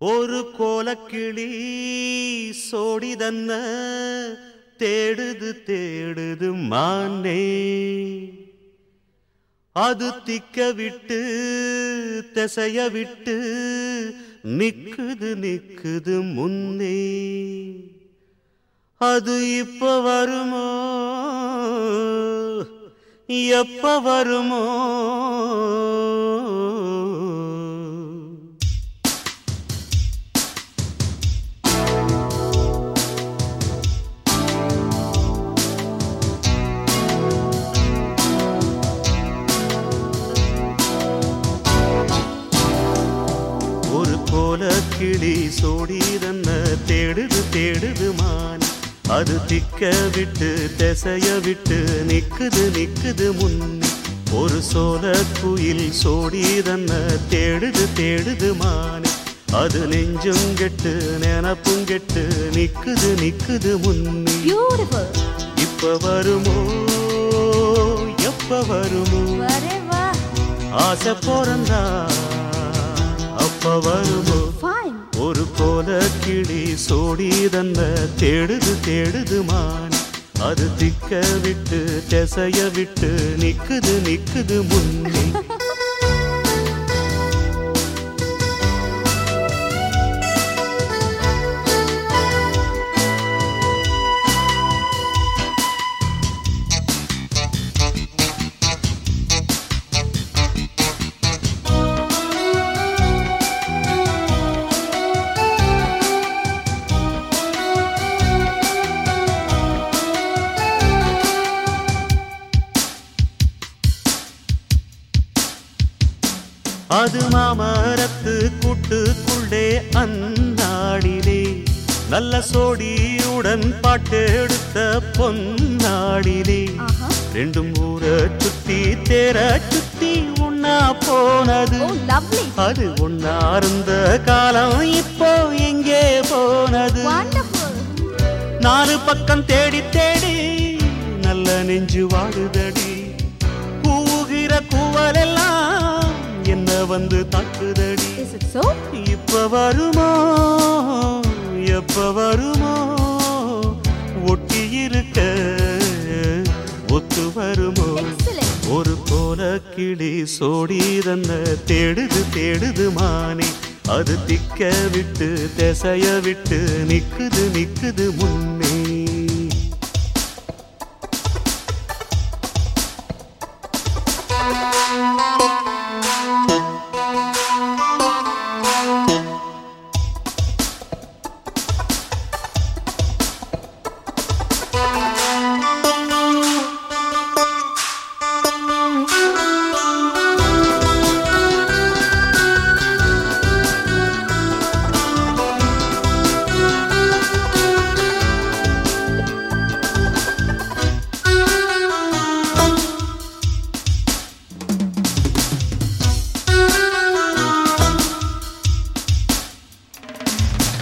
ஒரு கோலக்கிளி சோடிதன்ன தேடுது தேடுது மானே. அது திக்க விட்டு திசைய விட்டு நிக்குது நிக்குது முன்னே. அது இப்ப வருமோ? எப்ப வருமோ? கிளி சோடிதன்ன தேடுது தேடுது மான். அது திக்க விட்டு திசைய விட்டு நிக்குது நிக்குது முன்னே ஒரு சோல குயில் சோடிதன்ன தேடுது தேடுது மான். அது நெஞ்சும் கெட்டு நினப்பும் கெட்டு நிக்குது நிக்குது முன்னே இப்ப வருமோ? எப்ப வருமோ? ஆசை பிறந்தா அப்ப வருமோ? கோல கிளி சோடி தந்த தேடுது தேடுது மான். அது திக்க விட்டு திசைய விட்டு நிக்குது நிக்குது முன்னே. அது மாமரத்து கூட்டுக்குள்ளே அந்நாடிலே நல்ல சோடியுடன் பாட்டெடுத்த பொன்னாடிலே. ரெண்டும் ஊர சுத்தி தேர சுத்தி உண்ணா போனது. அது ஒன்னா இருந்த காலம் இப்போ எங்கே போனது. நாலு பக்கம் தேடி தேடி நல்ல நெஞ்சு வாடுதடி. வந்து சோ இப்ப வருமோ? எப்ப வருமோ? ஒட்டி இருக்க ஒத்து வருமோ? ஒரு போல கிளி சோடி தன்ன தேடுது தேடுது மானே. அது திக்க விட்டு திசைய விட்டு நிக்குது நிக்குது முன்னே.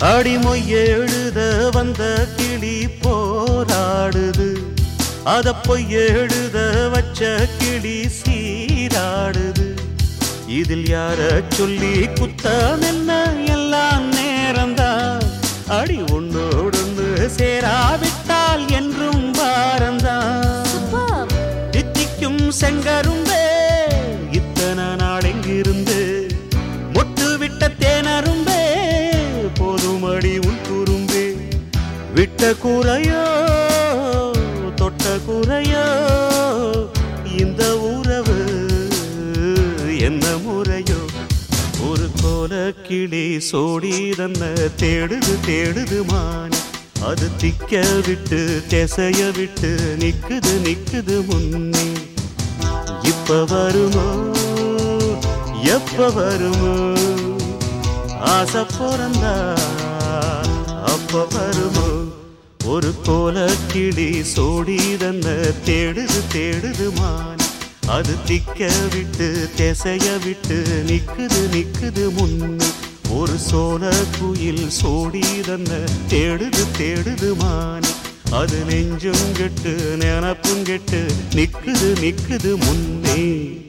அடிமொய் எழுத வந்த கிளி போராடுது. அத பொய் எழுத வச்ச கிளி சீராடுது. இதில் யார சொல்லி குத்தம் என்ன? எல்லாம் விட்ட குறையோ தொட்ட குறையோ இந்த உறவு என்ன முறையோ? ஒரு கோல கிளி சோடி தன்ன தேடுது தேடுது மான். அது திக்க விட்டு திசைய விட்டு நிக்குது நிக்குது முன்னே. இப்ப வருமோ? எப்ப வருமோ? ஆசை பிறந்தா அப்ப வருமோ? ஒரு கோல கிளி சோடி தன்ன தேடுது தேடுது மான். அது திக்க விட்டு திசைய விட்டு நிக்குது நிக்குது முன்னு. ஒரு சோல குயில் சோடி தன்ன தேடுது தேடுது மான். அது நெஞ்சும் கெட்டு நினப்பும் கெட்டு நிக்குது நிக்குது முன்னே.